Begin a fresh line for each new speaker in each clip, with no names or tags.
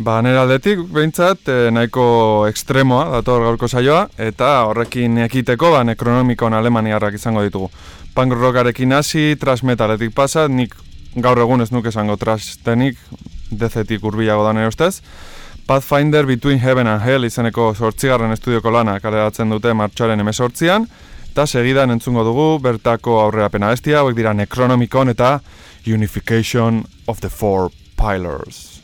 Ba, nire aldetik, behintzat, e, nahiko ekstremoa, dator gaurko saioa, eta horrekin ekiteko, ba, nekronomikon alemaniarrak izango ditugu. Punk rockarekin hasi, trash metaletik pasa, nik gaur egun ez nuke esango trash denik, dezetik urbilago da nire ustez. Pathfinder Between Heaven and Hell izeneko sortzigarren estudioko lana kaleratzen dute martxoaren emesortzian, eta segidan entzungo dugu bertako aurrera pena bestia, hauek dira Necronomicon eta Unification of the Four Pillars.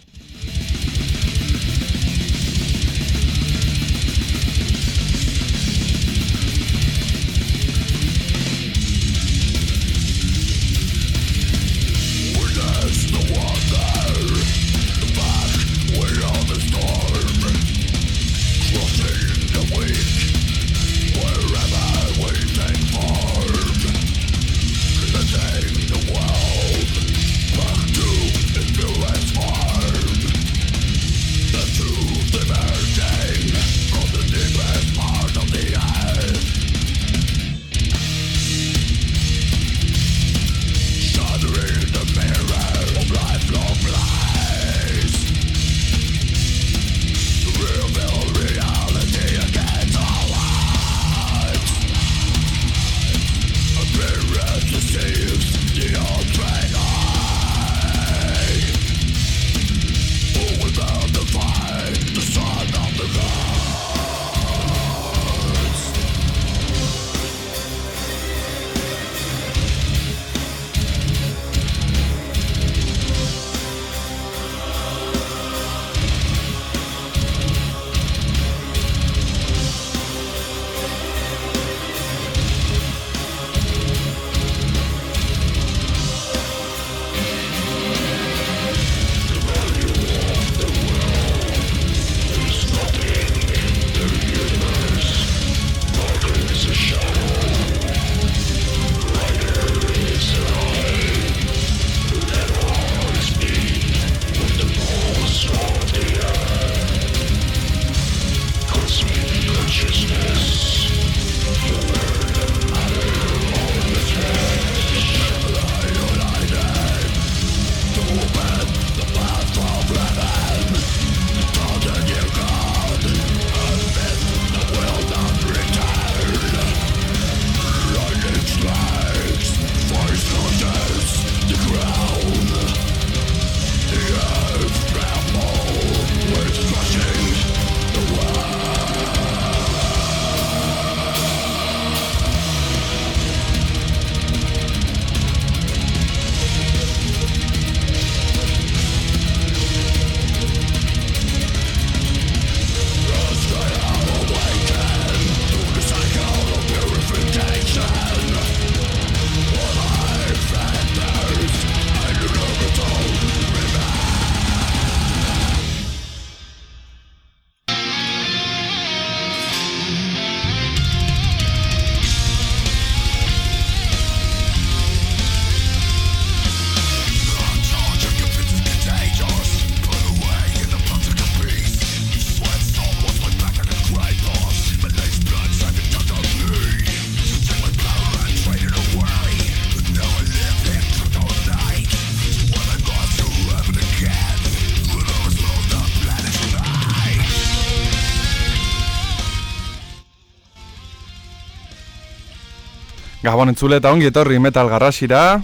Gabon entzule eta ongi etorri metal garrasira.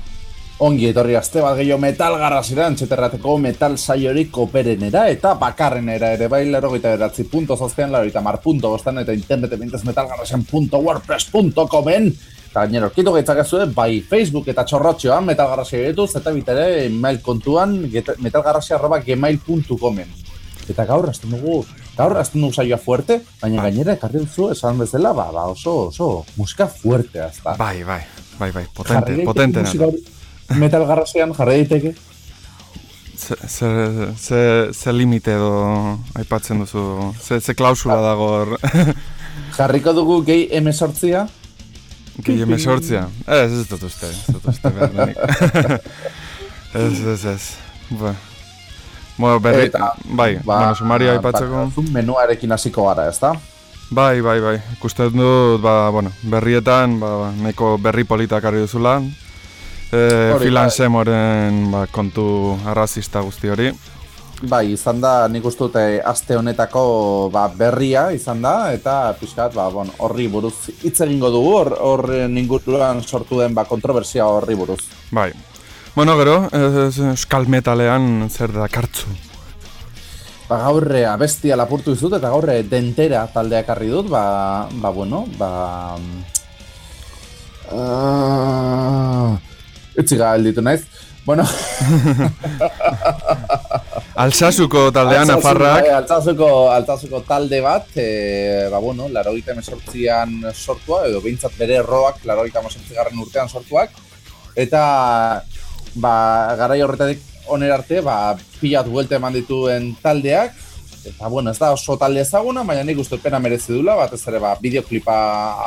Ongi etorri azte bat gehiago metal garrasira, entzeterrateko metal saiorik koperenera eta bakarrenera ere bai lero gita punto zaztean laro mar punto bostan eta internete bintez metalgarrasian.wordpress.comen eta gainero, kitu gaitzak bai Facebook eta txorrotxoan metalgarrasia eretuz eta bitere mail kontuan metalgarrasia arroba gmail.comen Eta gaur, azten dugu, gaur azten dugu saioa fuerte, baina bai. gainera ekarri duzu esan bezala, ba, ba, oso, oso, musika fuerte, azta.
Bai, bai, bai, bai, potente, potente.
Metal garrasean jarri daiteke?
Ze, ze, ze, ze limite edo aipatzen duzu, ze, ze klausula ja. dago hor.
Jarriko dugu gehi emesortzia?
Gehi emesortzia? Ez, ez dut uste, ez dut uste, ez, ez, ez, bueno. Bueno, berri, Eta, bai, ba, bueno, sumaria aipatzeko.
Ba, menuarekin hasiko gara, ezta?
Bai, bai, bai. Ikusten dut, ba, bueno, berrietan, ba, neko berri politak ari duzula. E, filan bai. semoren ba, kontu arrazista guzti hori.
Bai, izan da, nik uste dute aste honetako ba, berria izan da, eta pixkat, ba, bon, horri buruz hitz egingo dugu, hor, hor ninguruan sortu den ba, kontroversia horri buruz.
Bai. Bueno, gero, euskal metalean zer da kartzu?
Ba, gaurre abestia lapurtu izut, eta gaurre dentera taldeak arri dut, ba, ba bueno, ba... Uh, Itziga alditu naiz. Bueno...
Altsasuko taldean afarrak.
Bai, Altsasuko, Altsasuko talde bat, e, ba bueno, laro gita sortua, edo behintzat bere erroak, laro gita urtean sortuak. Eta, ba, garai horretatik oner arte, ba, pilat buelte eman dituen taldeak. Eta, bueno, ez da oso talde ezaguna, baina nik uste pena merezi dula, batez ere, ba, bideoklipa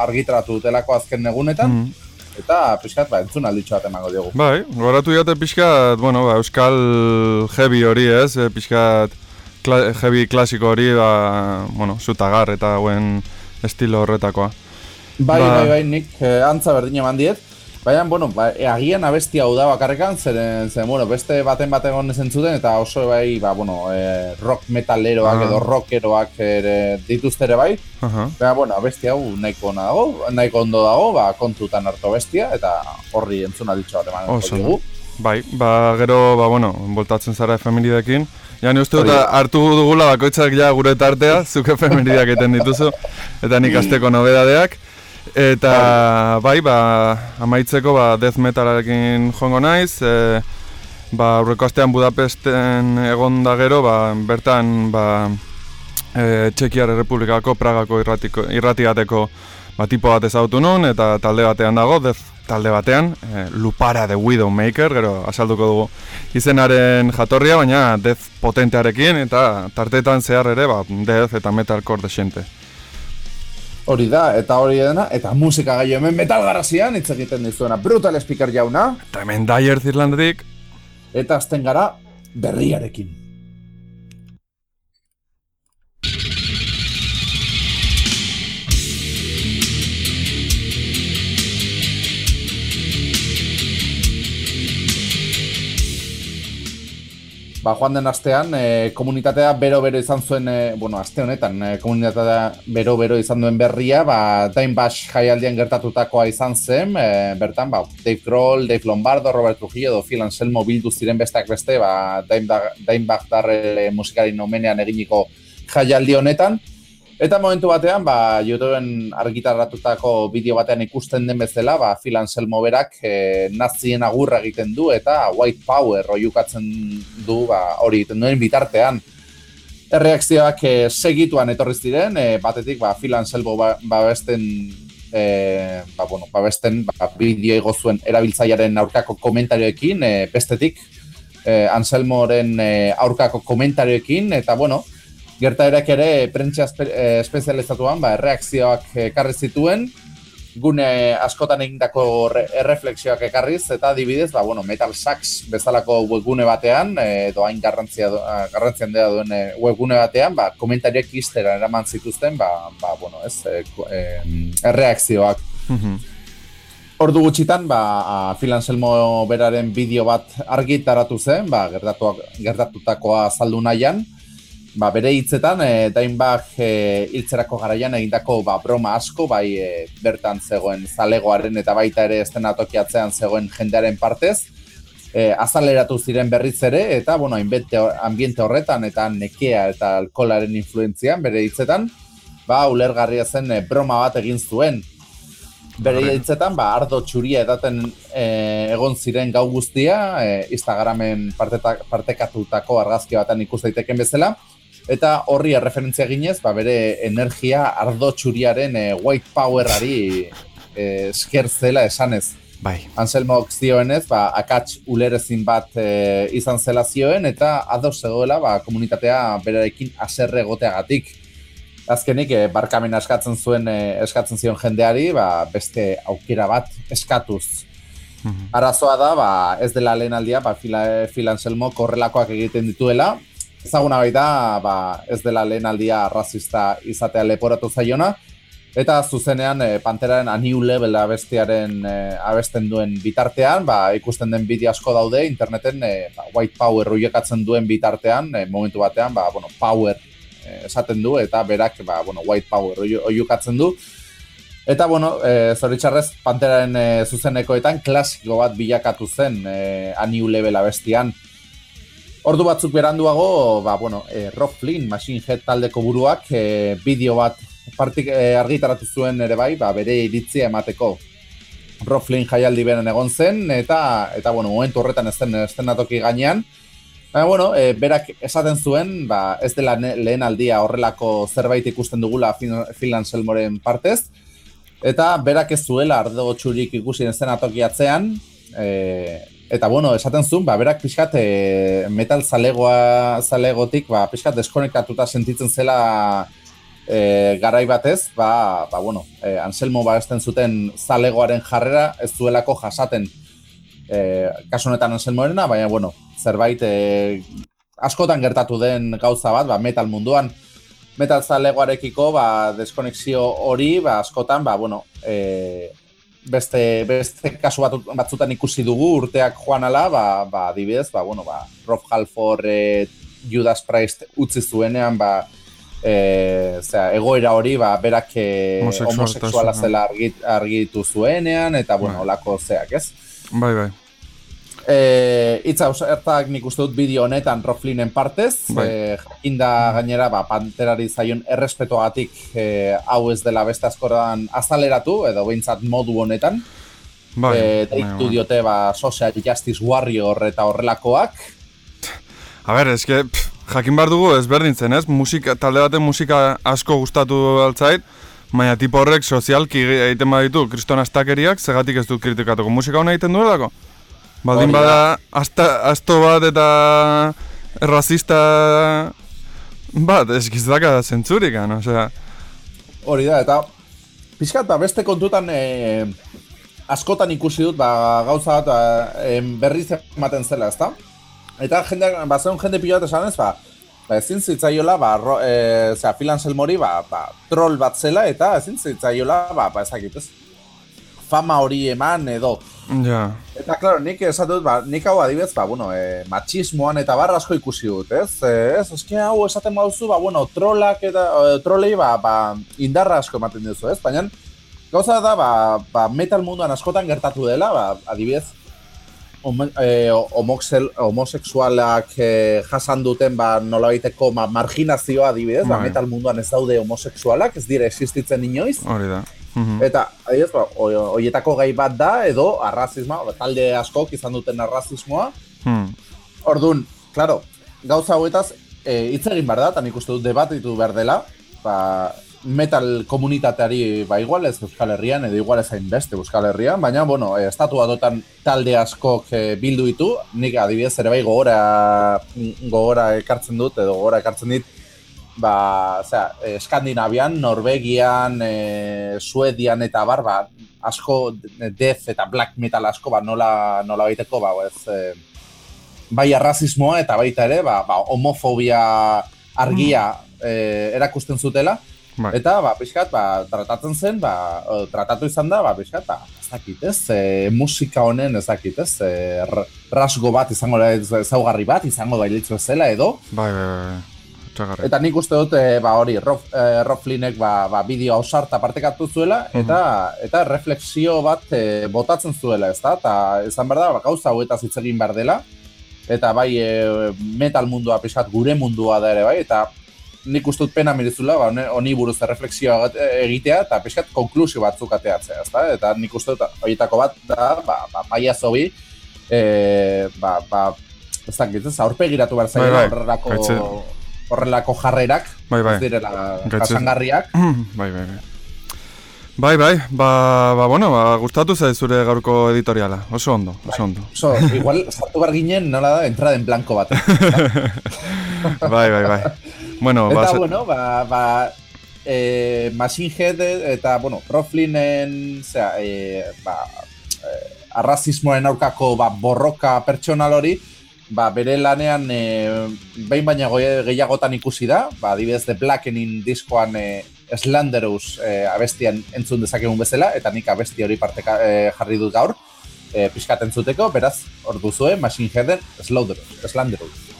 argitratu dutelako azken negunetan. Mm eta pixkat ba, entzun alditxo bat emango diogu.
Bai, goratu jate pixkat, bueno, ba, euskal heavy hori ez, e, pixkat kla, heavy klasiko hori, ba, bueno, zutagar eta hauen estilo horretakoa.
Bai, ba, bai, bai, nik eh, antza berdin eman diet, Baina, bueno, ba, agian abesti hau da bakarrekan, zer, zer, bueno, beste baten baten egon ezen zuten, eta oso bai, ba, bueno, e, rock metaleroak edo rockeroak ere dituzte ere bai. Uh -huh. Baina, bueno, abesti hau nahiko ona dago, nahiko ondo dago, ba, kontutan hartu bestia, eta horri entzuna ditxo bat eman dugu.
Bai, ba, gero, ba, bueno, voltatzen zara efemilidekin. Ja, ni uste dut hartu dugula bakoitzak ja gure tartea, zuke efemilideak eten dituzu, eta nik asteko nobedadeak. Eta bai, ba, amaitzeko ba, death metalarekin joango naiz, e, ba, aurreko astean Budapesten egon da gero, ba, bertan ba, e, Txekiar Republikako Pragako irratiko, irratiateko ba, tipo bat ezautu nun, eta talde batean dago, death talde batean, e, Lupara the Widowmaker, gero asalduko dugu izenaren jatorria, baina death potentearekin, eta tartetan zehar ere, ba, death eta metalcore desente.
Hori da, eta hori dena, eta musika gai hemen metal garazian, hitz egiten dizuena Brutal Speaker jauna.
Eta hemen Dyer Zirlandetik.
Eta azten gara berriarekin. Ba, joan den astean, e, komunitatea bero-bero izan zuen, e, bueno, aste honetan, e, komunitatea bero-bero izan duen berria, ba, Dain Bash jaialdian gertatutakoa izan zen, e, bertan, ba, Dave Grohl, Dave Lombardo, Robert Trujillo, edo Phil Anselmo bildu ziren besteak beste, ba, Dain Bash darre musikari nomenean eginiko jaialdi honetan, Eta momentu batean, ba, YouTubeen argitarratutako bideo batean ikusten den bezala, ba, Phil Anselmo berak e, nazien agurra egiten du eta White Power oiukatzen du ba, hori egiten duen bitartean. Erreakzioak e, segituan etorri ziren, e, batetik ba, Phil Anselmo ba, ba besten, e, ba, bueno, ba besten ba, bideo egozuen erabiltzaiaren aurkako komentarioekin, e, bestetik e, Anselmoren aurkako komentarioekin, eta bueno, gertaerak ere prentsa espe, eh, espezializatuan ba, reakzioak ekarri zituen, gune askotan egindako erreflexioak ekarriz, eta adibidez, ba, bueno, Metal Sax bezalako webgune batean, e, edo hain garrantzia, garrantzian dela duen e, webgune batean, ba, komentariak iztera eraman zituzten, ba, ba, bueno, ez, e, e, erreakzioak. Mm Ordu gutxitan, ba, Phil Anselmo beraren bideo bat argitaratu zen, ba, gertatutakoa saldu nahian, ba, bere hitzetan, e, dainbak e, hiltzerako garaian egindako ba, broma asko, bai e, bertan zegoen zalegoaren eta baita ere estenatokiatzean zegoen jendearen partez, e, azaleratu ziren berriz ere, eta, bueno, ambiente horretan eta nekea eta alkolaren influentzian, bere hitzetan, ba, ulergarria zen e, broma bat egin zuen. Bere hitzetan, ba, ardo txuria edaten e, egon ziren gau guztia, e, Instagramen partekatutako argazki batan ikus daiteken bezala, eta horri erreferentzia ginez, ba, bere energia ardo txuriaren e, white powerari e, esker zela esanez.
Bai.
Anselmo zioenez, ba, akats ulerezin bat e, izan zela zioen, eta ados zegoela ba, komunitatea berarekin aserre goteagatik. Azkenik, e, barkamen eskatzen zuen, e, eskatzen zion jendeari, ba, beste aukera bat eskatuz. Mhm. Arazoa da, ba, ez dela lehen aldia, ba, fila, fila Anselmo korrelakoak egiten dituela, ezaguna baita, ba, ez dela lehen aldia rasista izatea leporatu zaiona, Eta zuzenean e, Panteraren A New Level abestiaren e, abesten duen bitartean, ba, ikusten den bideo asko daude interneten e, ba, White Power ruiekatzen duen bitartean, e, momentu batean, ba, bueno, Power e, esaten du, eta berak ba, bueno, White Power oiukatzen du. Eta, bueno, e, zoritxarrez, Panteraren e, zuzenekoetan klasiko bat bilakatu zen e, A New Level abestian. Ordu batzuk beranduago, ba, bueno, e, Rob Flynn, Machine Head taldeko buruak, e, bideo bat partik e, argitaratu zuen ere bai, ba, bere iritzia emateko. Roflin jaialdi beren egon zen, eta, eta bueno, momentu horretan ez den estenatoki gainean. Baina, bueno, e, berak esaten zuen, ba, ez dela lehen aldia horrelako zerbait ikusten dugula Finland Selmoren partez, eta berak ez zuela ardo txurik ikusi estenatoki atzean, e, eta bueno, esaten zuen, ba, berak pixkat e, metal zalegoa, zalegotik, ba, pixkat deskonektatuta sentitzen zela e, garai batez, ba, ba bueno, e, Anselmo ba zuten zalegoaren jarrera ez zuelako jasaten e, kasu honetan Anselmoarena, baina bueno, zerbait e, askotan gertatu den gauza bat, ba, metal munduan. Metal zalegoarekiko ba, deskonexio hori ba, askotan, ba, bueno, e, beste, beste kasu bat, batzutan ikusi dugu urteak joan ala, ba, ba, dibidez, ba, bueno, ba, Rob Halford, e, Judas Priest utzi zuenean, ba, e, zera, egoera hori ba, berak e, homoseksuala zela argit, argitu zuenean, eta bueno, bai. olako zeak, ez?
Bai, bai.
E, itza, ertak nik uste dut bideo honetan Roflinen partez, bai. e, gainera ba, panterari zaion errespetoagatik e, hau ez dela beste askoran azaleratu, edo behintzat modu honetan. Bai, e, bai, bai. diote ba, Social Justice Warrior eta horrelakoak.
A ber, eske, jakin behar dugu ezberdintzen, ez? Musika, talde baten musika asko gustatu altzait, baina tipo horrek sozialki egiten baditu kriston astakeriak, zegatik ez dut kritikatuko musika hona egiten duelako? Baldin bada, asta, asto bat eta errazista bat, ez gizdaka zentzurikan, osea...
Hori da, eta pixkat, ba, beste kontutan e, askotan ikusi dut, ba, gauza bat e, berriz ematen zela, ezta? Eta jende, ba, zeun jende pilo bat esan ez, ba, ba ezin zitzaiola, ba, ro, e, zera, filan selmori, ba, ba, troll bat zela, eta ezin zitzaiola, ba, ba, ezakit, ez, fama hori eman edo.
Ja.
Eta, klaro, nik esatut, ba, nik hau adibez, ba, bueno, e, machismoan eta barra asko ikusi dut, ez? E, ez, eske hau esaten baduzu, ba, bueno, trollak eta, e, trollei, ba, ba, indarra asko ematen duzu, ez? Baina, gauza da, ba, ba, metal munduan askotan gertatu dela, ba, adibez, eh, homoseksualak eh, jasan duten ba, nola baiteko ma, marginazioa adibidez, ba, bai. metal munduan ez daude homoseksualak, ez dire existitzen inoiz.
Hori da.
Mhm. Eta, adibidez, ba, horietako gai bat da, edo arrazismoa, talde askok izan duten arrazismoa. Hmm. Orduan, klaro, gauza hauetaz, eh, hitz egin behar da, eta nik uste dut debatitu behar dela, ba, metal komunitateari ba igual ez Euskal Herrian edo igual ez beste Euskal Herrian, baina bueno, eh, estatu adotan talde askok eh, bildu ditu, nik adibidez ere bai gogora gogora ekartzen dut edo gogora ekartzen dit ba, osea, Eskandinavian, Norvegian, e, Suedian eta bar, ba, asko death eta black metal asko ba nola nola baiteko ba ez e, bai arrazismoa eta baita ere ba, ba homofobia argia mm. erakusten zutela Bai. Eta, ba, pixkat, ba, tratatzen zen, ba, tratatu izan da, ba, pixkat, ba, ez dakit, ez, e, musika honen, ez dakit, ez, e, rasgo bat izango da, ezaugarri bat, izango da hilitzu zela, edo.
Bai, bai, bai. Txagarri.
Eta nik uste dut, e, ba, hori, Rob, e, Rob Flynnek, ba, ba, bideo hausarta partekatu zuela, eta, eta refleksio bat e, botatzen zuela, ez da, eta izan behar da, ba, gauza hauetaz hitz egin behar dela, eta bai, e, metal mundua, pixkat, gure mundua da ere, bai, eta nik ustut pena mirizula, ba, honi buruz refleksioa egitea, eta pixkat konklusio batzuk ateatzea, ezta? Eta nik ustut horietako bat, da, ba, ba, baia zobi, e, ba, ba, ez dakit, ez, aurpegiratu behar zaila bai, bai. horrelako, horrelako jarrerak,
bai, bai.
ez direla kasangarriak.
Bai, bai, bai. Bai, bai, ba, ba, bueno, ba, gustatu zaiz zure gaurko editoriala, oso ondo, oso ondo.
Bai. So, igual, sartu bar ginen, nola da, entrada en blanco bat.
bai, bai, bai. Bueno,
eta, ba, bueno, ba, ba, e, Machine Head eta, bueno, Roflinen, zera, e, ba, e, arrazismoen aurkako ba, borroka pertsonal hori, ba, bere lanean e, behin baina gehiagotan ikusi da, ba, adibidez The Blackening diskoan e, Slanderous e, abestian entzun dezakegun bezala, eta nik abesti hori parteka e, jarri dut gaur, e, pixkat entzuteko, beraz, hor duzue, Machine Header, Slanderous.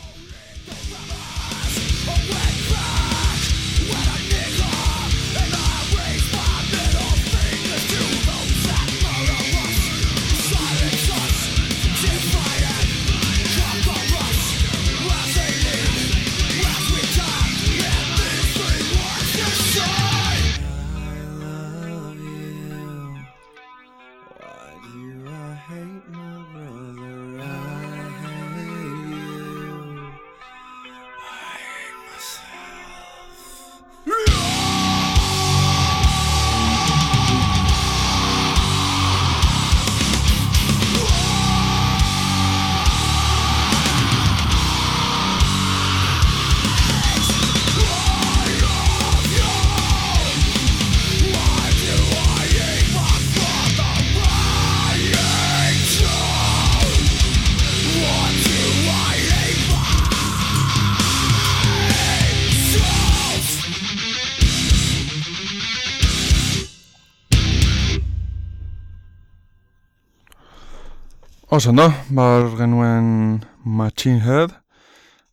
Oso, no? Bar genuen Machine Head.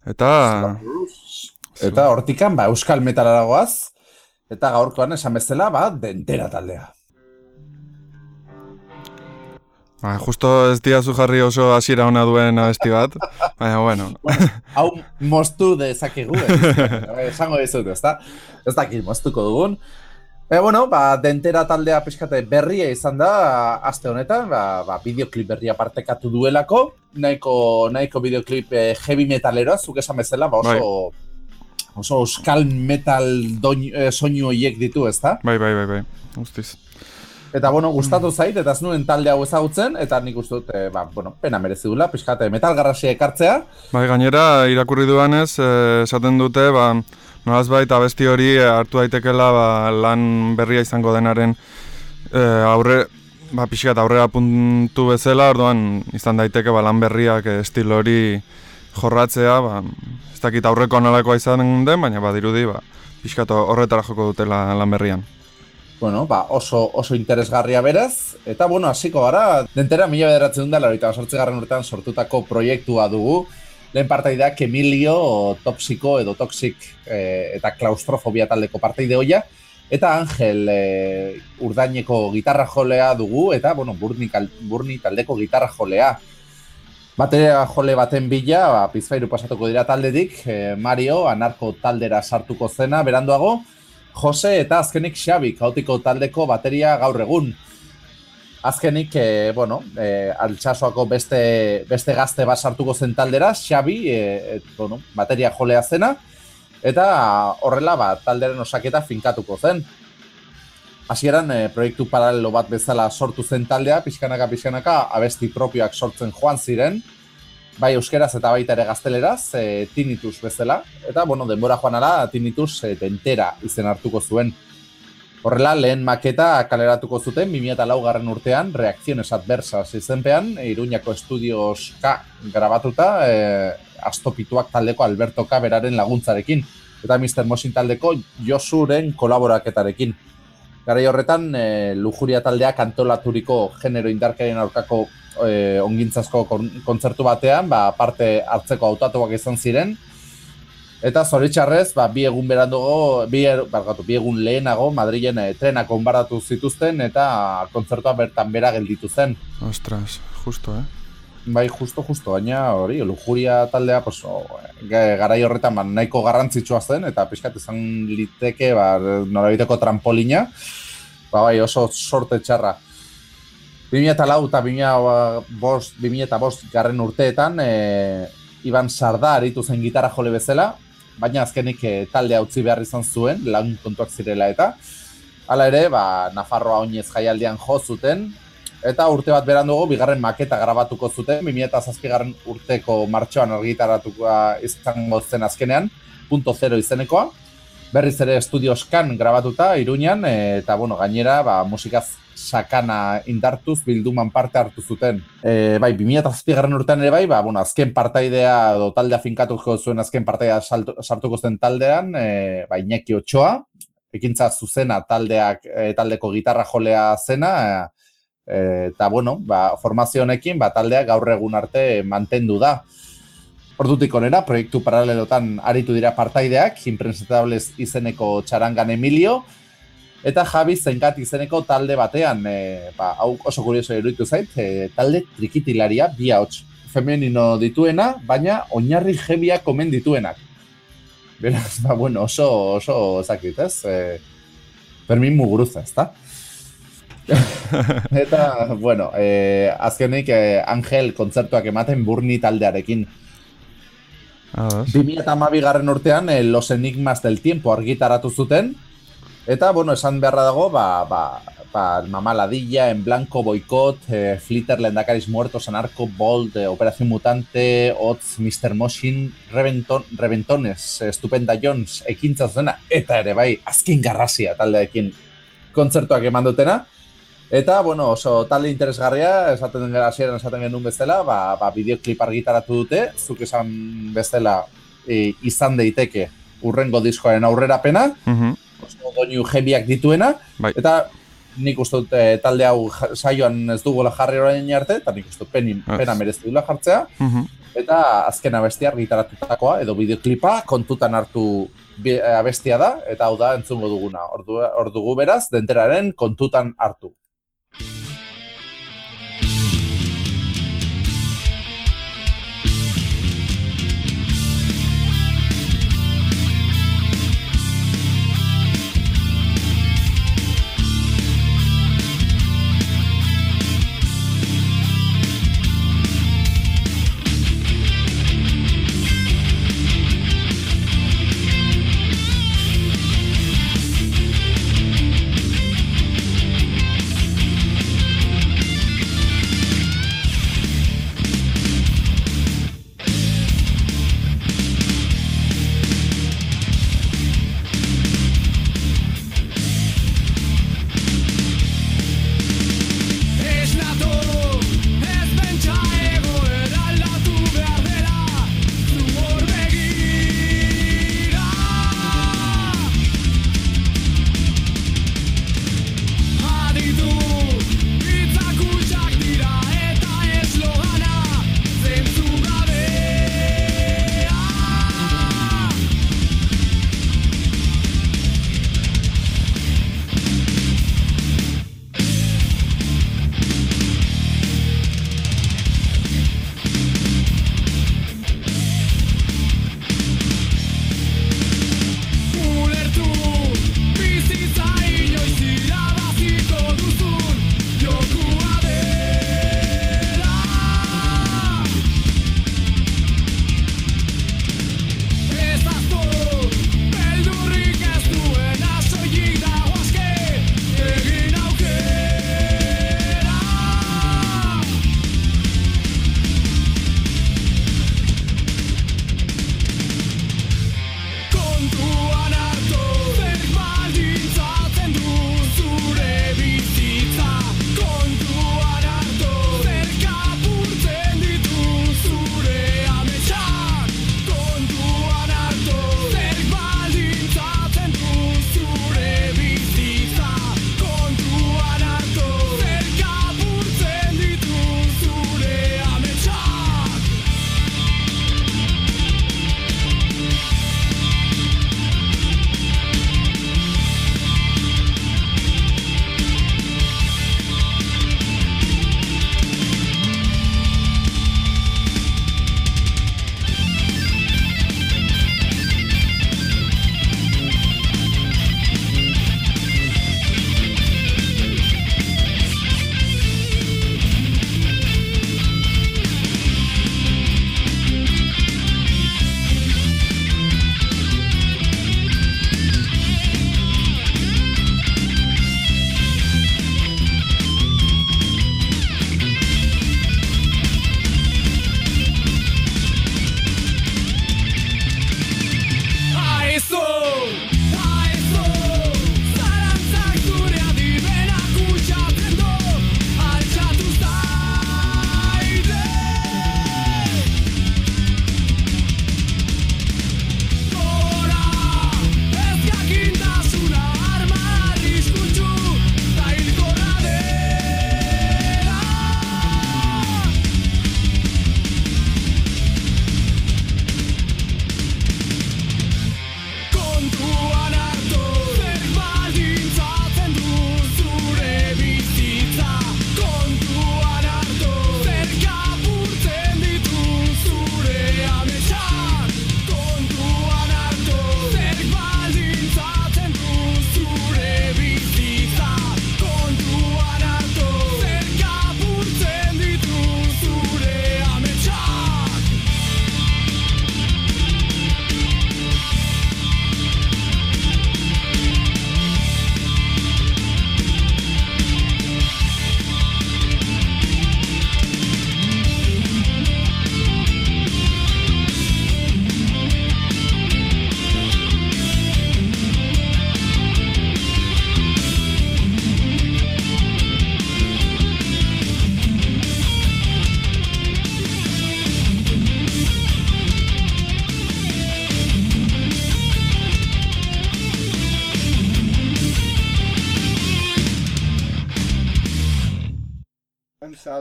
Eta...
Eta hortikan, ba, Euskal Metalaragoaz. Eta gaurkoan esan bezala, ba, dentera taldea.
Ba, justo ez diazu jarri oso hasiera ona duen abesti bat. Baina, bueno.
Hau moztu dezakegu, eh? esango dizut, ez da? Ez dakit moztuko dugun. E, bueno, ba, dentera taldea peskate berria izan da, aste honetan, ba, ba, bideoklip berria partekatu duelako, nahiko, nahiko bideoklip e, heavy metaleroa, zuk esan bezala, ba, oso, bai. oso euskal metal doin, e, soinu horiek ditu, ez da?
Bai, bai, bai, bai, ustiz.
Eta, bueno, gustatu zait, eta ez nuen talde hau ezagutzen, eta nik uste dut, e, ba, bueno, pena merezi dula, pixkate metal garrasia ekartzea.
Bai, gainera, irakurri duanez, esaten dute, ba, Nolaz baita abesti hori eh, hartu daitekela ba, lan berria izango denaren e, aurre, ba, pixkat aurrera puntu bezala, orduan izan daiteke ba, lan berriak eh, estil hori jorratzea, ba, ez dakit aurreko analakoa izan den, baina badirudi ba, pixkat horretara joko dutela lan berrian.
Bueno, ba, oso, oso interesgarria beraz, eta bueno, hasiko gara, dentera mila bederatzen dut eta sortzigarren urtean sortutako proiektua dugu, lehen partaideak Emilio Toxiko edo Toxic e, eta Klaustrofobia taldeko partaide hoia, eta Angel e, urdaineko gitarra jolea dugu, eta, bueno, burni, burni taldeko gitarra jolea. Bateria jole baten bila, ba, pizfairu pasatuko dira taldedik, e, Mario, anarko taldera sartuko zena, beranduago, Jose eta azkenik Xabi, kaotiko taldeko bateria gaur egun. Azkenik, e, bueno, e, altsasoako beste, beste gazte bat sartuko zen taldera, Xabi, e, bueno, bateria jolea zena, eta horrela ba, talderen osaketa finkatuko zen. Hasieran e, proiektu paralelo bat bezala sortu zen taldea, pixkanaka pixkanaka abesti propioak sortzen joan ziren, bai euskeraz eta baita ere gazteleraz, e, tinnitus bezala, eta bueno, denbora joan ala, tinnitus e, dentera izen hartuko zuen. Horrela, lehen maketa kaleratuko zuten 2004 garren urtean, reakziones adversas izenpean, Iruñako estudios K grabatuta, e, astopituak taldeko Alberto K beraren laguntzarekin, eta Mr. Mosin taldeko Josuren kolaboraketarekin. Garai horretan, e, lujuria taldeak antolaturiko genero indarkaren aurkako e, ongintzazko kontzertu batean, ba, parte hartzeko autatuak izan ziren, Eta zoritxarrez, ba, bi egun berandugo, bi, er, bargatu, bi egun lehenago, Madrilen e, trenak onbaratu zituzten eta kontzertua bertan bera gelditu zen.
Ostras, justo, eh?
Bai, justo, justo, baina hori, lujuria taldea, pues, o, garai horretan ba, nahiko garrantzitsua zen, eta pixkat izan liteke, ba, norabiteko trampolina, ba, bai, oso sorte txarra. 2000 lau eta 2000 bost garren urteetan, e, Iban Sarda aritu zen gitarra jole bezala, baina azkenik e, talde utzi behar izan zuen, lan kontuak zirela eta. Hala ere, ba, Nafarroa oinez jaialdian jo zuten, eta urte bat berandugu bigarren maketa grabatuko zuten, 2007 garren urteko martxoan argitaratuko izango zen azkenean, punto zero izenekoa. Berriz ere estudioskan grabatuta, Iruñan, eta bueno, gainera, ba, musikaz sakana indartuz bilduman parte hartu zuten. E, bai, 2008 garren urtean ere bai, ba, bueno, azken partaidea edo taldea finkatuko zuen azken partaidea sartuko zen taldean, e, bai, Iñaki Otxoa, ekintza zuzena taldeak, e, taldeko gitarra jolea zena, e, eta bueno, ba, formazio honekin, ba, taldeak gaur egun arte mantendu da. Ordutik onera, proiektu paralelotan aritu dira partaideak, impresentables izeneko txarangan Emilio, eta Javi Zengat izeneko talde batean, e, ba, hau oso kurioso eruditu zait, e, talde trikitilaria bi hauts femenino dituena, baina oinarri jebia komen dituenak. Beraz, ba, bueno, oso, oso, zakit, ez? E, Fermin muguruza, ez da? eta, bueno, e, azkenik e, Angel kontzertuak ematen burni taldearekin.
Ah,
2008 garren urtean, e, Los Enigmas del Tiempo argitaratu zuten, Eta, bueno, esan beharra dago, ba, ba, ba, Mama Ladilla, En Blanco, Boicot, eh, Flitter, Lendakaris Muertos, Anarco, Bolt, eh, Operación Mutante, Oz, Mr. Moshin, Reventon, Reventones, Estupenda Jones, ekintza zena, eta ere bai, azkin garrasia taldeekin kontzertuak eman dutena. Eta, bueno, oso talde interesgarria, esaten den gara esaten genuen bezala, ba, ba, bideoklip argitaratu dute, zuk esan bezala e, izan daiteke urrengo diskoaren aurrerapena, mm oso doinu jebiak dituena, bai. eta nik uste dut eh, talde hau saioan ez dugu jarri orain arte, eta nik uste dut penin, pena mereztu dula jartzea, mhm. eta azken abestia argitaratutakoa, edo bideoklipa kontutan hartu abestia da, eta hau da entzungo duguna. Ordu, ordugu beraz, denteraren kontutan hartu.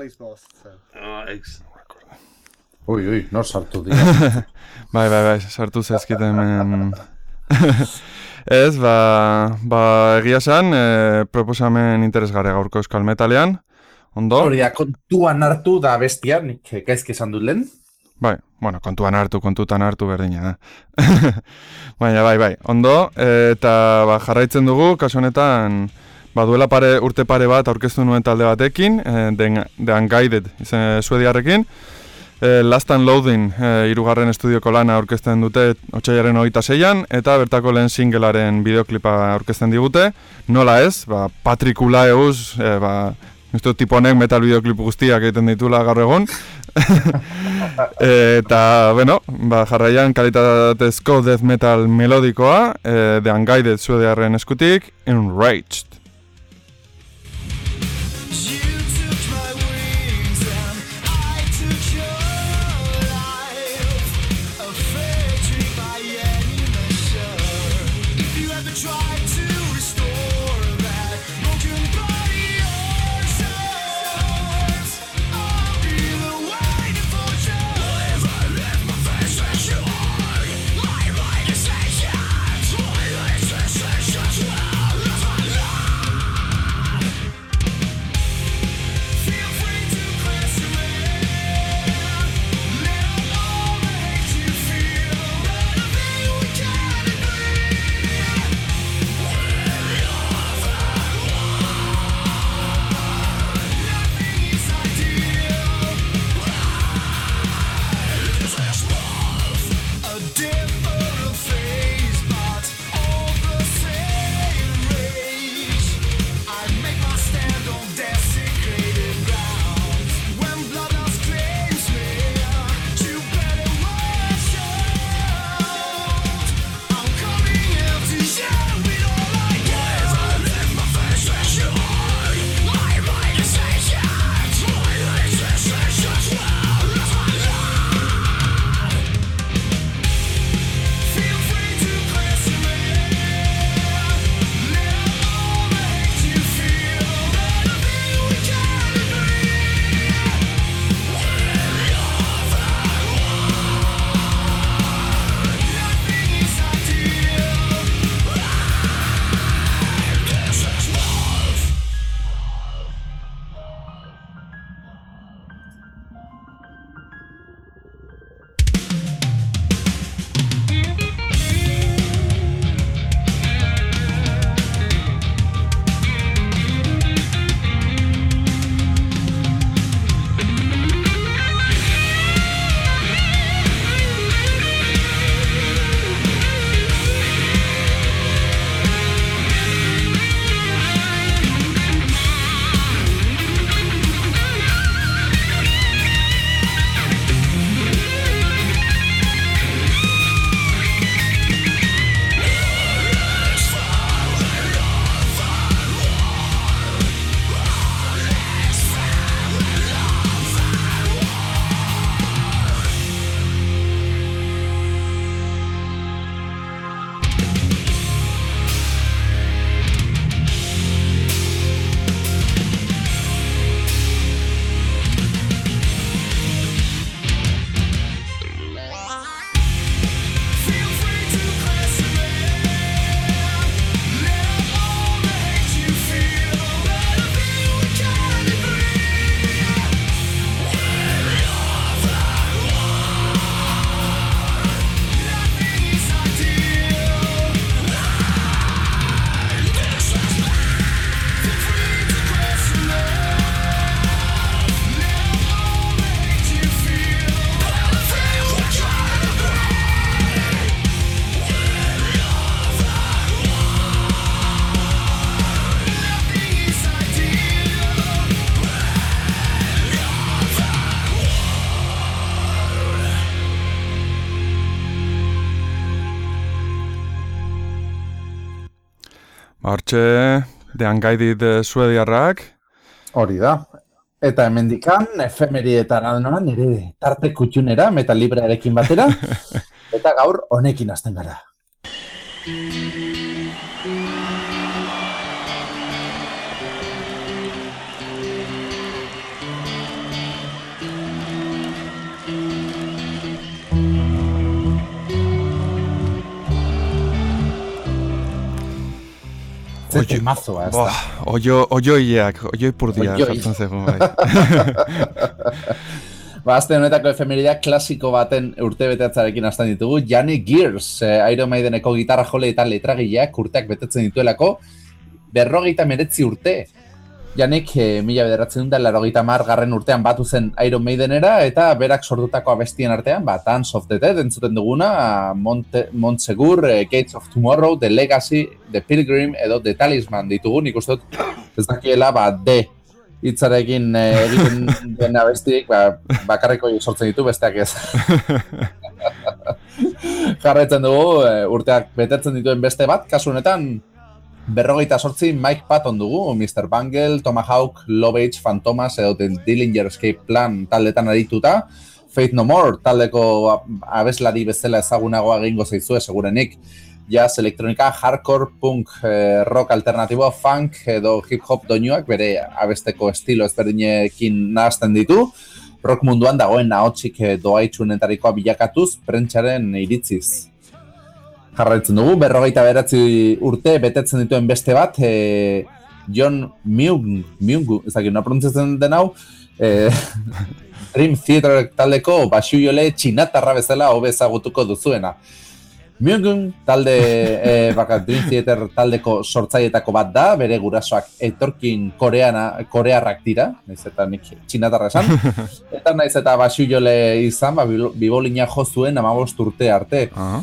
Boss, so.
Ah, ex.
Ui, ui, nor sartu dira.
bai, bai, bai, sartu zezkit hemen... Ez, ba, ba egia esan, e, proposamen interesgarria gaurko euskal metalean. Ondo?
Hori da, kontuan hartu da bestia, nik gaizki esan dut lehen.
Bai, bueno, kontuan hartu, kontutan hartu berdina da. Baina, bai, bai, ondo, eta ba, jarraitzen dugu, kasu honetan, ba, duela pare, urte pare bat aurkeztu nuen talde batekin, e, den, The Unguided, izan suediarrekin, e, Last and Loading, e, irugarren estudioko lana aurkezten dute otxaiaren hogeita zeian, eta bertako lehen singelaren bideoklipa aurkezten digute, nola ez, ba, Patrick Ulaeus, e, ba, Nisto tipo honek metal bideoklip guztiak egiten ditula gaur egun. eta, bueno, ba, jarraian kalitatezko death metal melodikoa, eh, The Unguided suediarren eskutik, Enraged. Hortxe, Unguided eh, suediarrak,
Hori da. Eta hemendikan efemerietan adonoan ere tarte kutxunera metal librearekin batera. Eta gaur honekin hasten gara. Ze temazoa, ez da.
oio, oioiak, oioi purdia
Oioi.
sartzen zegoen, bai.
Ba, azte honetako efemerideak klasiko baten urte betetzarekin hasten ditugu. Jani Gears, eh, Iron Maideneko gitarra jole eta letragileak urteak betetzen dituelako, berrogeita meretzi urte. Janik, eh, mila bederatzen da, larogeita mar garren urtean batu zen Iron Maidenera, eta berak sortutako abestien artean, ba, Dance of the Dead entzuten duguna, Monte, Montsegur, eh, Gates of Tomorrow, The Legacy, The Pilgrim, edo The Talisman ditugu, nik uste dut, ez dakiela, ba, D hitzarekin eh, egiten den abestirik, ba, bakarreko sortzen ditu, besteak ez. Jarraitzen dugu, urteak betetzen dituen beste bat, kasu honetan, berrogeita sortzi Mike Patton dugu, Mr. Bangle, Tomahawk, Lovage, Fantomas edo The Dillinger Escape Plan taldetan adituta, Faith No More taldeko abeslari bezala ezagunagoa egingo zaizue segurenik, jazz, elektronika, hardcore, punk, eh, rock alternatibo, funk edo hip hop doinuak bere abesteko estilo ezberdinekin nahazten ditu, rock munduan dagoen ahotsik eh, doaitxunetarikoa bilakatuz, prentxaren iritziz jarraitzen dugu, berrogeita beratzi urte betetzen dituen beste bat, e, John Myung, Myung, ez dakit, no pronuntziatzen den hau, e, Dream Theater taldeko basuiole txinatarra bezala hobe ezagutuko duzuena. Myung talde, e, baka, Dream Theater taldeko sortzaietako bat da, bere gurasoak etorkin koreana, korearrak dira, naiz eta nik txinatarra esan, eta naiz eta basuiole izan, ba, bibolina jo zuen amabost urte arte
Aha.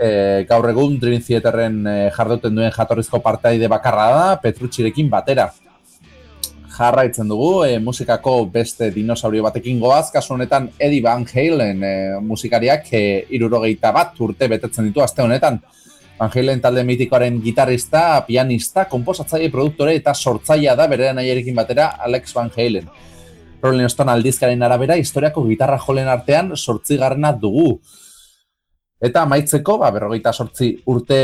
E, gaur egun Dream Theaterren e, jarduten duen jatorrizko partaide bakarra da, Petrutxirekin batera. Jarraitzen dugu, e, musikako beste dinosaurio batekin goaz, kasu honetan Eddie Van Halen e, musikariak e, irurogeita bat urte betetzen ditu aste honetan. Van Halen talde mitikoaren gitarrista, pianista, komposatzaile, produktore eta sortzailea da bere nahiarekin batera Alex Van Halen. Rolling Stone aldizkaren arabera, historiako gitarra jolen artean sortzigarrena dugu. Eta amaitzeko, ba, berrogeita sortzi urte,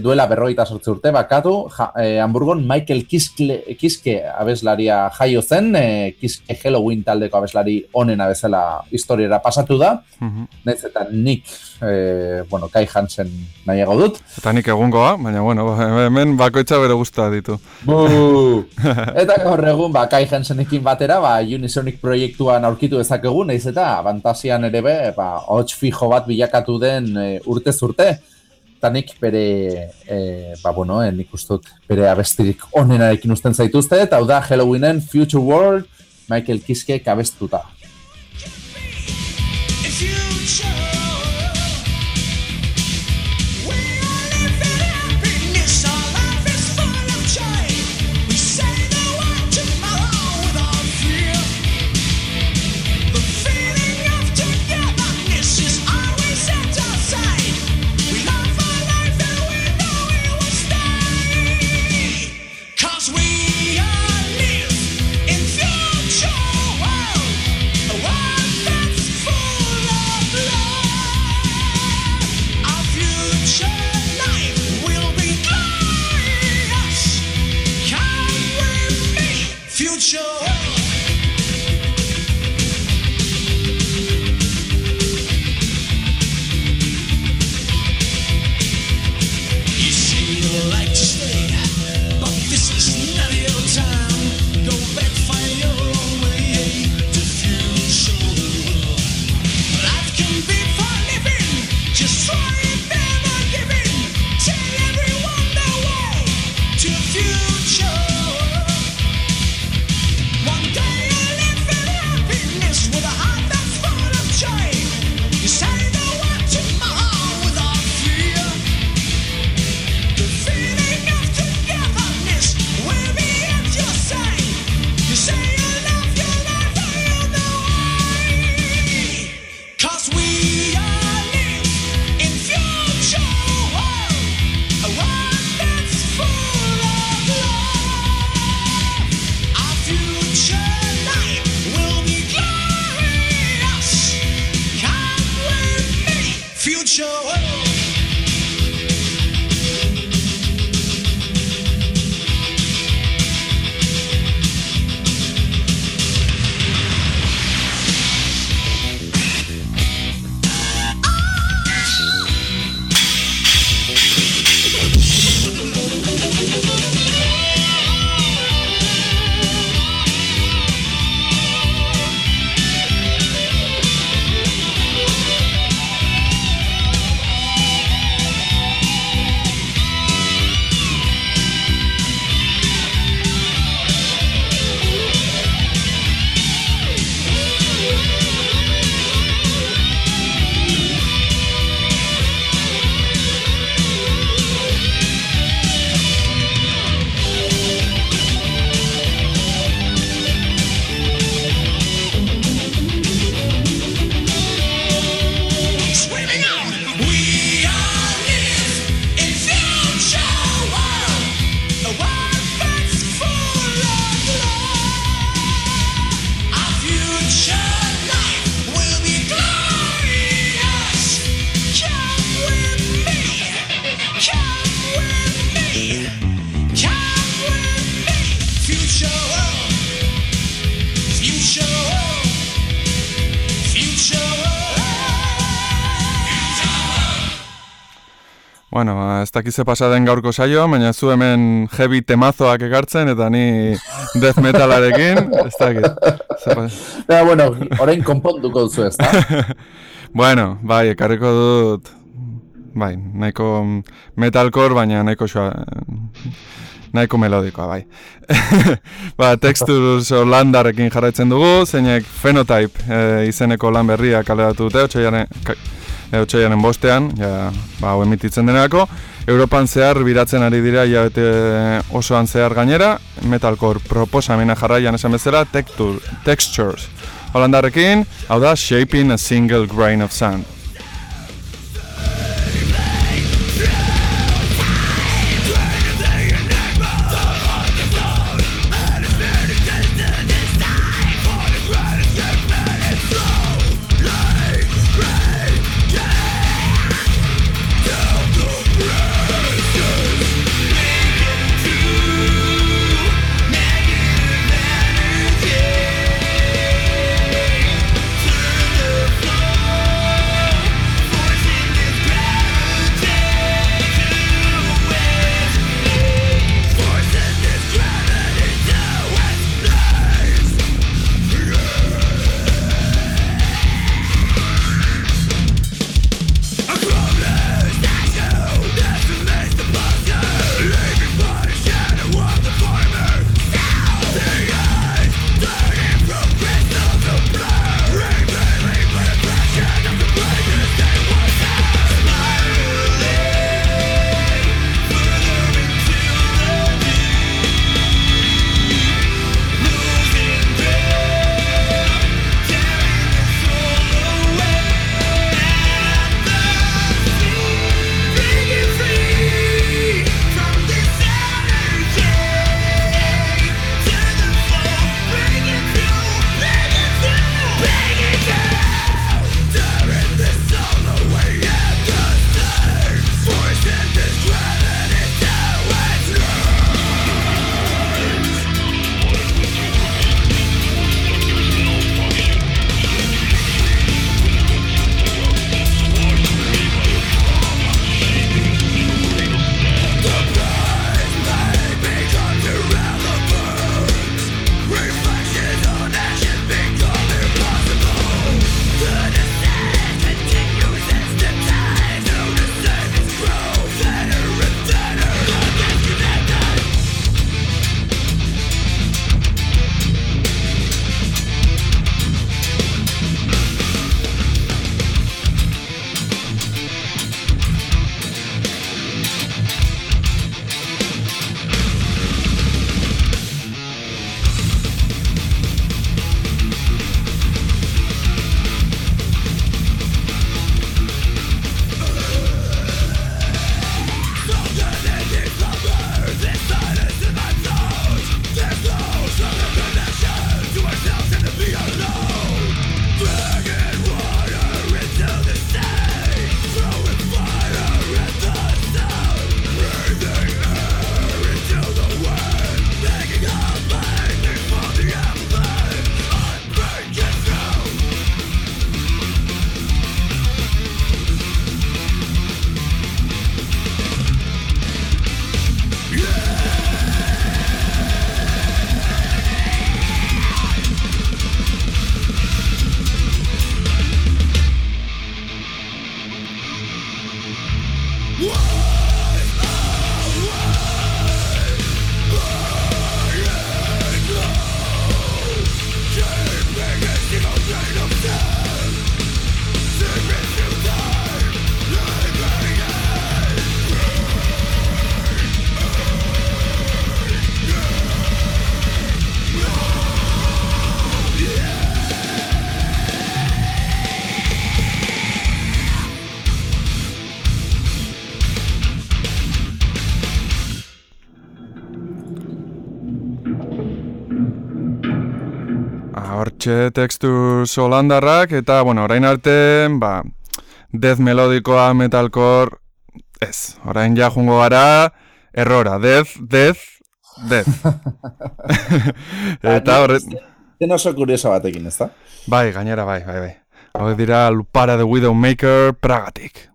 duela berrogeita sortzi urte, bakatu, ja, eh, Hamburgon Michael Kiske, Kiske abeslaria jaio zen, eh, Kiske Halloween taldeko abeslari onena bezala historiera pasatu da,
Mhm.
naiz eta nik, eh, bueno, Kai Hansen nahiago dut.
Eta nik egungoa, baina bueno, hemen bakoitza bere guztua ditu.
Bu! eta gaur egun, ba, Kai Hansenekin batera, ba, Unisonic proiektuan aurkitu dezakegu, naiz eta fantasian ere be, ba, hots fijo bat bilakatu den e, urtez urte. Eta nik bere, e, ba, bueno, e, nik uste dut bere abestirik onenarekin usten zaituzte, eta hau da Halloweenen Future World Michael Kiske abestuta.
show. Dakize pasa den gaurko saioa, baina zu hemen heavy temazoak ekartzen, eta ni death metalarekin, ez dakit.
Baina, bueno, orain konponduko duzu ez, da?
Bueno, bai, ekarriko dut, bai, nahiko metalcore, baina nahiko xoa, nahiko melodikoa, bai. ba, Textures Holandarekin jarraitzen dugu, zeinek Phenotype e, izeneko lan berria kaleratu dute, otxoiaren, ka, e, otxoiaren bostean, ja, ba, hau emititzen denerako. Europan zehar biratzen ari dira hilabete osoan zehar gainera, metalcore proposamena jarraian esan bezala, texture, textures. Holandarrekin, hau da, shaping a single grain of sand. Hortxe textuz holandarrak, eta, bueno, orain arte, ba, death melodikoa, metalcore, ez, orain ja jungo gara, errora, death, death, death. eta horret,
Zena oso kurioso batekin, ez da?
bai, gainera, bai, bai, bai. Hau dira Lupara the Widowmaker Pragatik.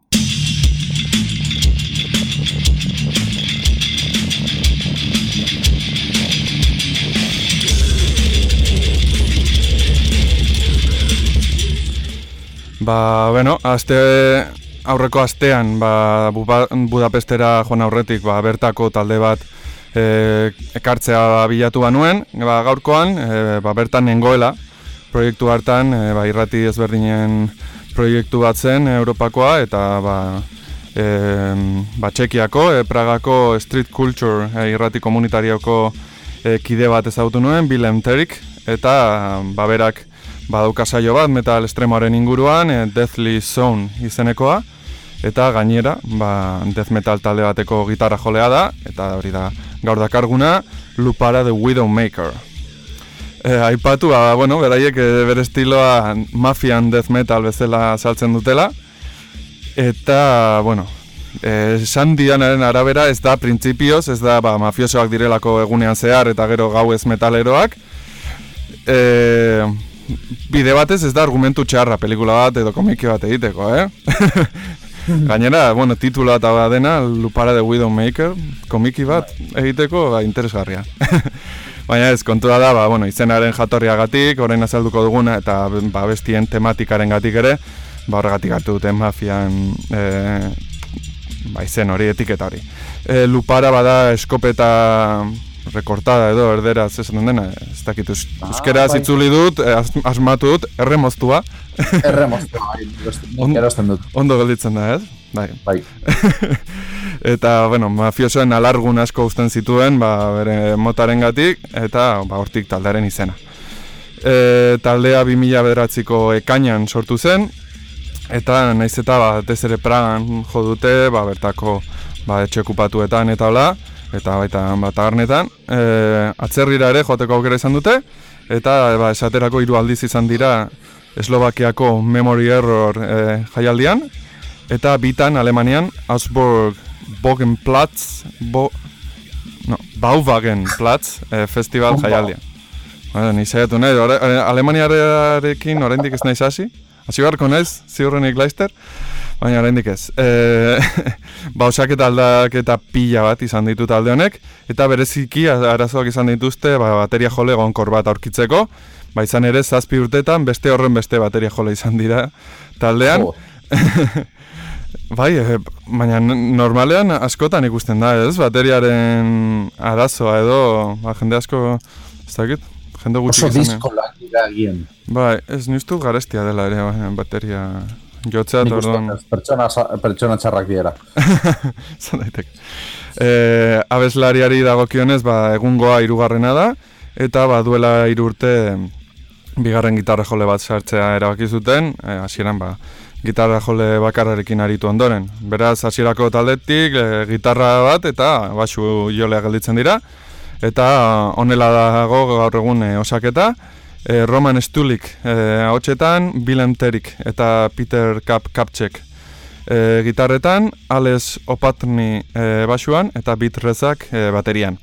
Ba, bueno, aste aurreko astean ba, Budapestera joan aurretik ba, bertako talde bat e, ekartzea bilatu banuen, ba, gaurkoan e, ba, bertan nengoela. Proiektu hartan e, ba, irrati ezberdinen proiektu bat zen Europakoa eta ba, e, ba, Txekiako, e, Pragako Street Culture e, irrati komunitarioko e, kide bat ezagutu nuen, Willem Terik, eta ba, berak badauka saio bat metal estremoaren inguruan, e, Deathly Zone izenekoa, eta gainera, ba, death metal talde bateko gitarra jolea da, eta hori da gaur dakarguna, Lupara the Widowmaker. E, aipatu, ba, bueno, beraiek e, bere estiloa mafian death metal bezala saltzen dutela, eta, bueno, esan dianaren arabera ez da printzipioz, ez da ba, mafiosoak direlako egunean zehar eta gero gauez metaleroak. E, bide batez ez da argumentu txarra pelikula bat edo komiki bat egiteko, eh? Gainera, bueno, titula eta dena, Lupara the Widowmaker, komiki bat egiteko ba, interesgarria. Baina ez, kontua da, ba, bueno, izenaren jatorriagatik, orain azalduko duguna, eta ba, bestien tematikaren gatik ere, ba, horregatik hartu duten mafian e, ba, izen hori, etiketa hori. E, lupara bada eskopeta rekortada edo erderaz esaten dena, ez dakit eus,
Ah,
euskeraz
bai.
itzuli dut, e, az- asmatu dut, erremoztua,
Erremoztu, bai, erosten- dut,
ondo gelditzen da, ez? Bai.
bai.
eta, bueno, mafiosoen alargun asko uzten zituen, ba, bere motarengatik eta ba, hortik taldearen izena. E, taldea 2000 bederatziko ekainan sortu zen, eta naiz eta ba, ere Pragan jo dute, ba, bertako ba, etxe okupatuetan eta hola, eta baita ba, tabernetan. E, atzerrira ere joateko aukera izan dute, eta ba, esaterako hiru aldiz izan dira Eslovakiako Memory Error e, jaialdian, eta bitan Alemanian Augsburg Bogenplatz, bo, no, Bauwagenplatz e, festival jaialdian. Bueno, ni saiatu nahi, ora- Alemaniarekin oraindik ez naiz hasi. Hasi beharko naiz, ziurrenik laizter, baina oraindik ez. E, ba, osaketa aldaketa pila bat izan ditu talde honek, eta bereziki arazoak izan dituzte ba, bateria jole egonkor bat aurkitzeko, ba izan ere zazpi urtetan beste horren beste bateria jole izan dira taldean.
Jo,
Bai, e, baina normalean askotan ikusten da, ez? Bateriaren arazoa edo, ba, jende asko, ez dakit, jende gutxi
oso disko lan dira.
Bai, ez niztu garestia dela ere, bateria jotzea,
Nik
orduan,
pertsona, pertsona txarrak diera.
zan daiteke. E, abeslariari dagokionez, ba, egungoa hirugarrena da, eta ba, duela hiru urte bigarren gitarra jole bat sartzea erabaki zuten, e, hasieran ba, gitarra jole bakarrarekin aritu ondoren. Beraz, hasierako taldetik, e, gitarra bat eta basu jolea gelditzen dira, eta honela dago gaur egun e, osaketa, e, Roman Stulik e, ahotsetan, Willem Terik eta Peter Kap Kapczek e, gitarretan, Ales Opatni e, basuan eta Bit Rezak e, baterian.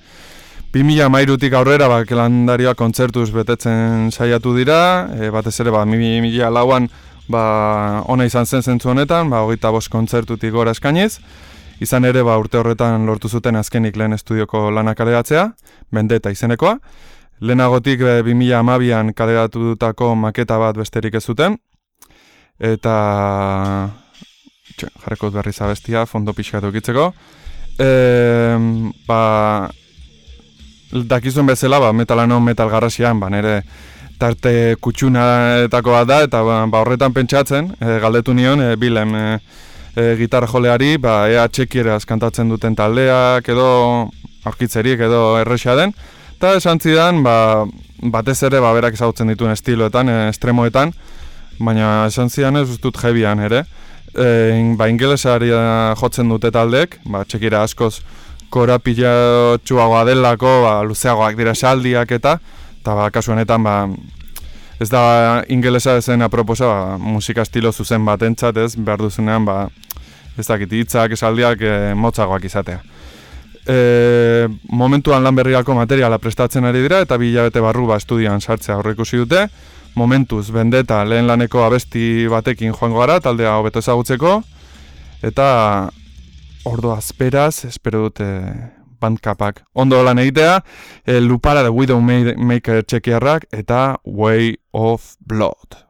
2000 mairutik aurrera ba, kelandarioa kontzertuz betetzen saiatu dira, e, batez ere ba, 2000 lauan ba, ona izan zen zentzu honetan, ba, hogeita bost kontzertutik gora eskainiz, izan ere ba, urte horretan lortu zuten azkenik lehen estudioko lanak kaleratzea, bendeta izenekoa, lehenagotik e, 2000 amabian kaleratutako maketa bat besterik ez zuten, eta txe, jarreko berriz abestia, fondo pixkatu ekitzeko. E, ba, dakizuen bezala, ba, metalano metal garrasian, ba, nire tarte kutxunetako bat da, eta ba, ba, horretan pentsatzen, e, galdetu nion, e, bilem e, e, gitarra joleari, ba, ea txekieraz kantatzen duten taldeak, edo aurkitzerik, edo erresa den, eta esan zidan, ba, batez ere, ba, berak ezagutzen dituen estiloetan, e, estremoetan, baina esan zidan ez dut jebian ere, e, ba, ingelesari jotzen dute taldek, ba, txekira askoz korapilotxuagoa delako, ba, luzeagoak dira saldiak eta, eta ba, kasu honetan, ba, ez da ingelesa zen aproposa, ba, musika estilo zuzen bat entzat, ez, behar duzunean, ba, ez dakit, hitzak, esaldiak, e, motzagoak izatea. E, momentuan lan berriako materiala prestatzen ari dira eta bi hilabete barru ba estudian sartzea aurreikusi dute. Momentuz, bendeta lehen laneko abesti batekin joango gara, taldea hobeto ezagutzeko. Eta ordo azperaz, espero dute bandkapak. Ondo lan egitea, e, Lupara the Widowmaker txekiarrak eta Way of Blood.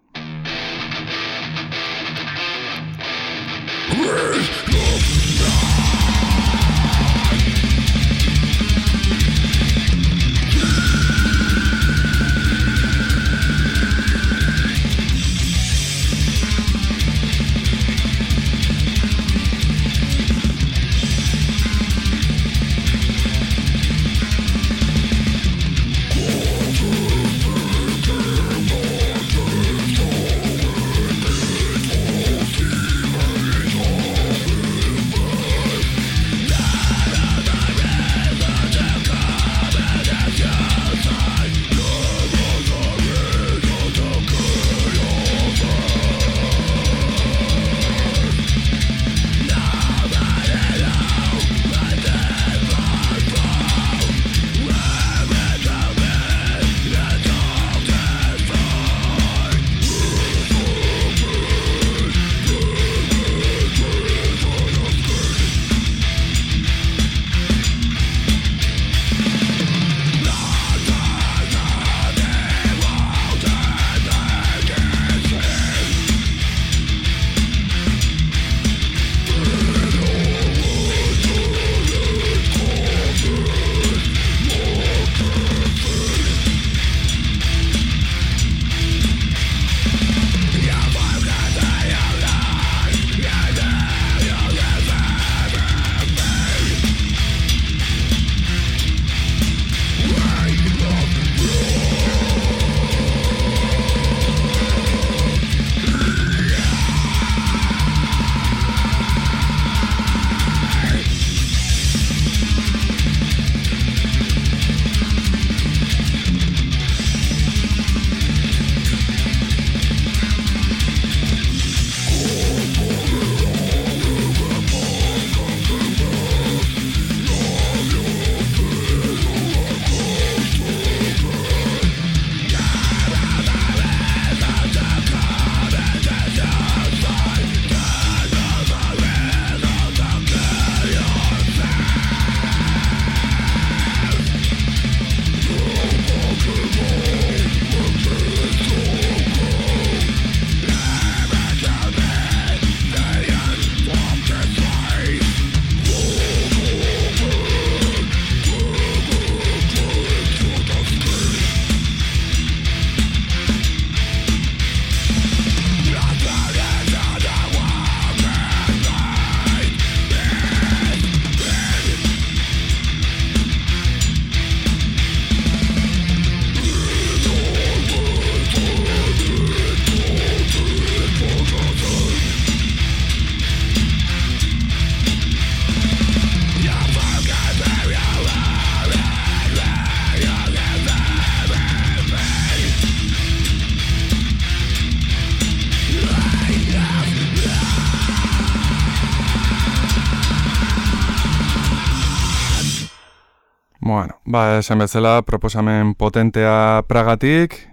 Ba, esan bezala, proposamen potentea pragatik,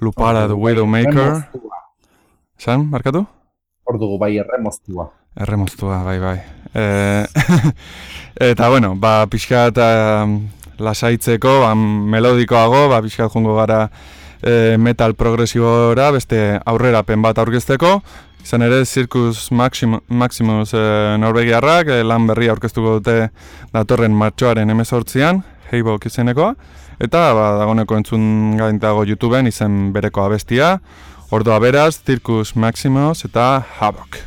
Lupara the Widowmaker.
Erremoztua.
Esan, markatu?
Hor dugu bai erremoztua.
Erremoztua, bai, bai. E, eta, bueno, ba, pixka eta lasaitzeko, ba, melodikoago, ba, pixka jongo gara e, metal progresibora, beste aurrerapen bat aurkezteko. Izan ere, Circus Maxim, Maximus e, Norvegiarrak, e, lan berria aurkeztuko dute datorren martxoaren emezortzian, Heibok izenekoa. Eta, ba, dagoneko entzun gaintago YouTubeen izen bereko abestia. Ordoa beraz, Circus Maximus eta Havoc.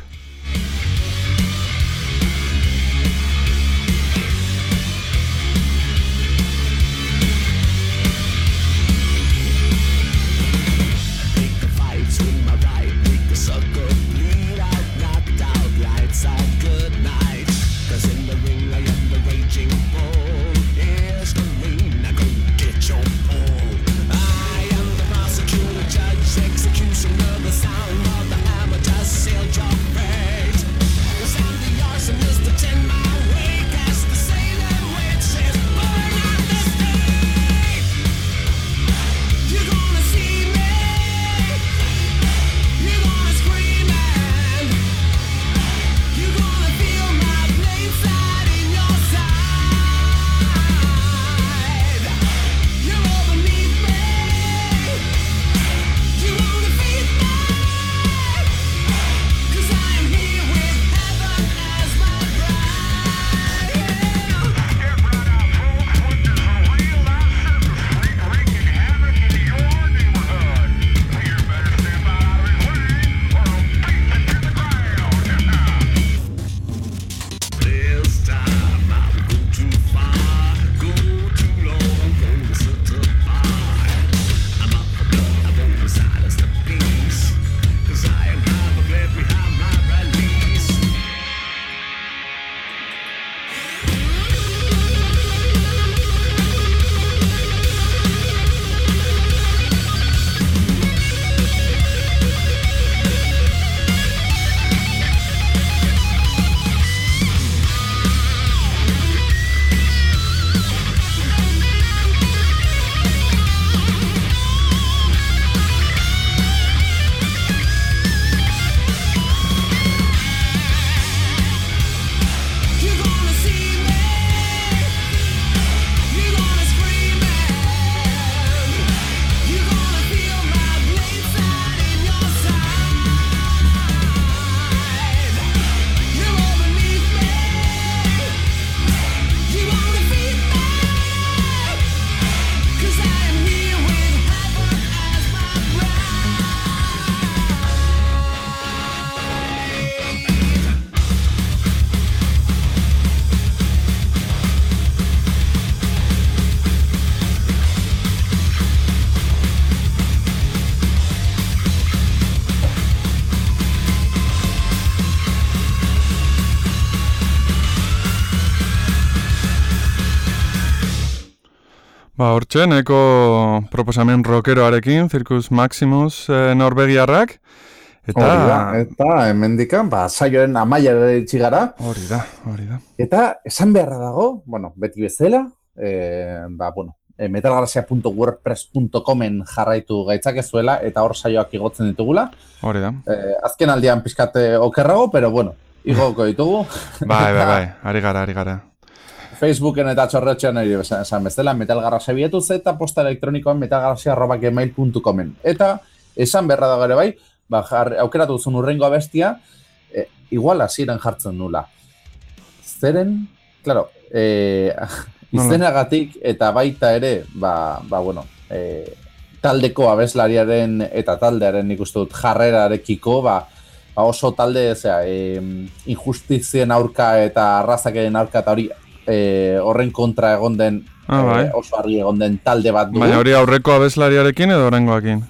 Ba, hortxe, neko proposamen rockeroarekin, Circus Maximus e, Norvegiarrak. Eta...
Hori da, eta hemendikan, ba, saioaren amaiara itxi gara.
Hori da, hori da.
Eta esan beharra dago, bueno, beti bezala, e, ba, bueno, e, metalgrazia.wordpress.comen jarraitu gaitzakezuela eta hor saioak igotzen ditugula.
Hori da.
E, azken aldian pizkate okerrago, pero bueno, igoko ditugu.
Bai, bai, bai, ari gara, ari gara.
Facebooken eta txorretxean eri esan bezala, metalgarrasia bietuz eta posta elektronikoan metalgarrasia.gmail.comen. Eta esan beharra dago ere bai, ba, jar, aukeratu zuen urrengo abestia, e, igual hasieran jartzen nula. Zeren, claro, e, izenagatik eta baita ere, ba, ba bueno, e, taldeko abeslariaren eta taldearen nik uste dut jarrerarekiko, ba, ba oso talde, zera, e, injustizien aurka eta arrazakeren aurka eta hori e, horren kontra egon den
Ah, bai.
e, oso argi egon den talde bat dugu.
Baina hori aurreko abeslariarekin edo orengoakin?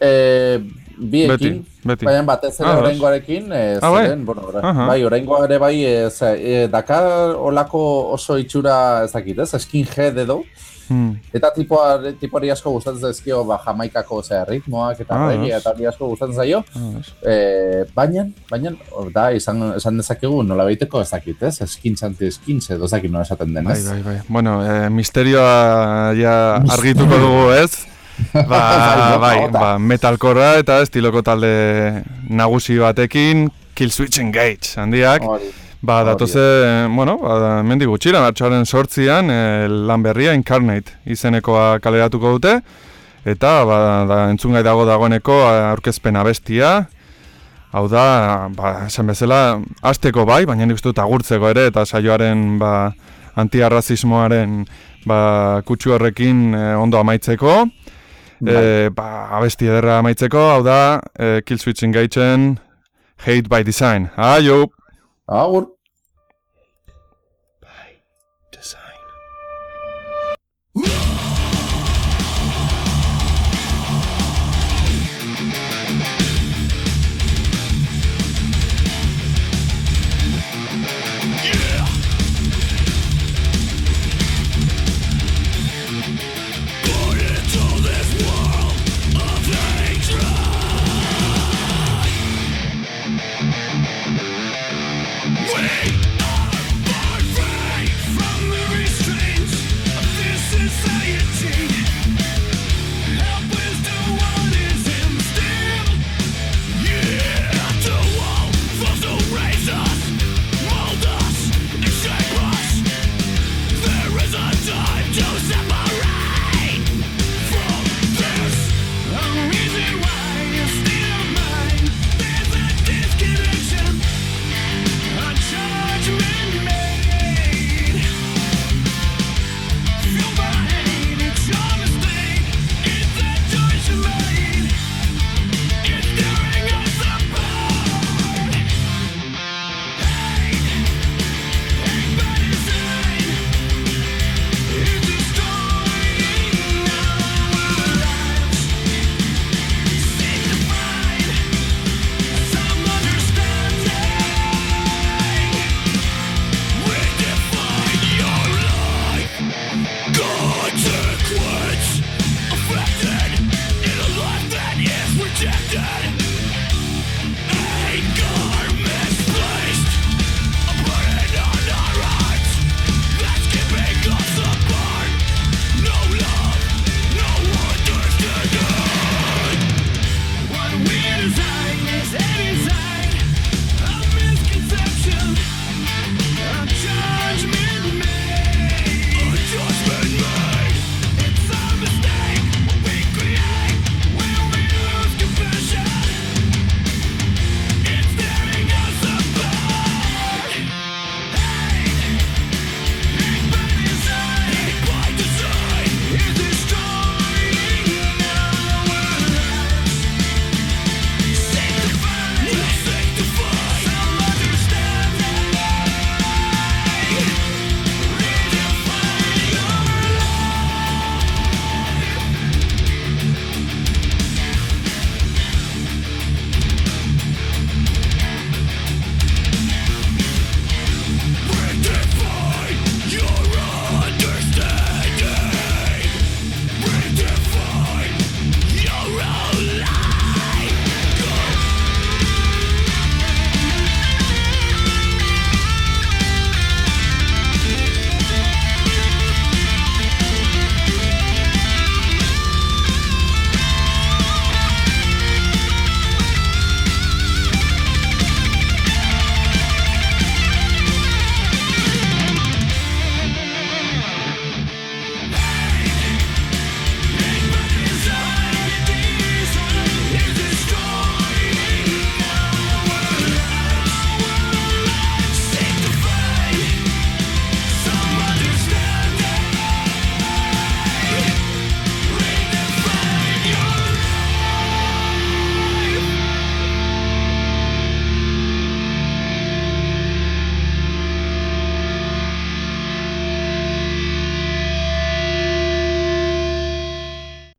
E, biekin,
Beti, beti.
baina batez ere
Ah, bai.
oraingoarekin, e,
Ah, bai?
bueno, ora-
Aha.
bai, oraingoa ere bai, e, e, dakar olako oso itxura ez dakit, ez, skinhead edo,
Hmm.
eta tipoa, tipoari asko gustatzen zaizkio, ba, jamaikako ze, ritmoak eta
Ah,
reggae
ez.
eta hori asko gustatzen zaio,
Ah,
e, baina, baina, da, izan, esan dezakegu nola baiteko ez dakit, ez, skins anti skins edo dakit nola esaten den,
Bai, bai, bai. Bueno, eh, misterioa ja argituko dugu, ez? Ba,
Bai,
bai, ba, metalkorra eta estiloko talde nagusi batekin, Killswitch Engage, handiak.
Hori.
Ba, datoze, bueno, ba, mendi gutxira, martxoaren sortzian, e, lan berria Incarnate izenekoa kaleratuko dute, eta, ba, da, entzungai dago dagoeneko aurkezpen abestia, hau da, ba, esan bezala, azteko bai, baina nik uste dut agurtzeko ere, eta saioaren, ba, antiarrazismoaren, ba, kutsu horrekin e, ondo amaitzeko, e, ba, abesti ederra amaitzeko, hau da, e, Killswitch Engageen Hate by Design. Aio!
اور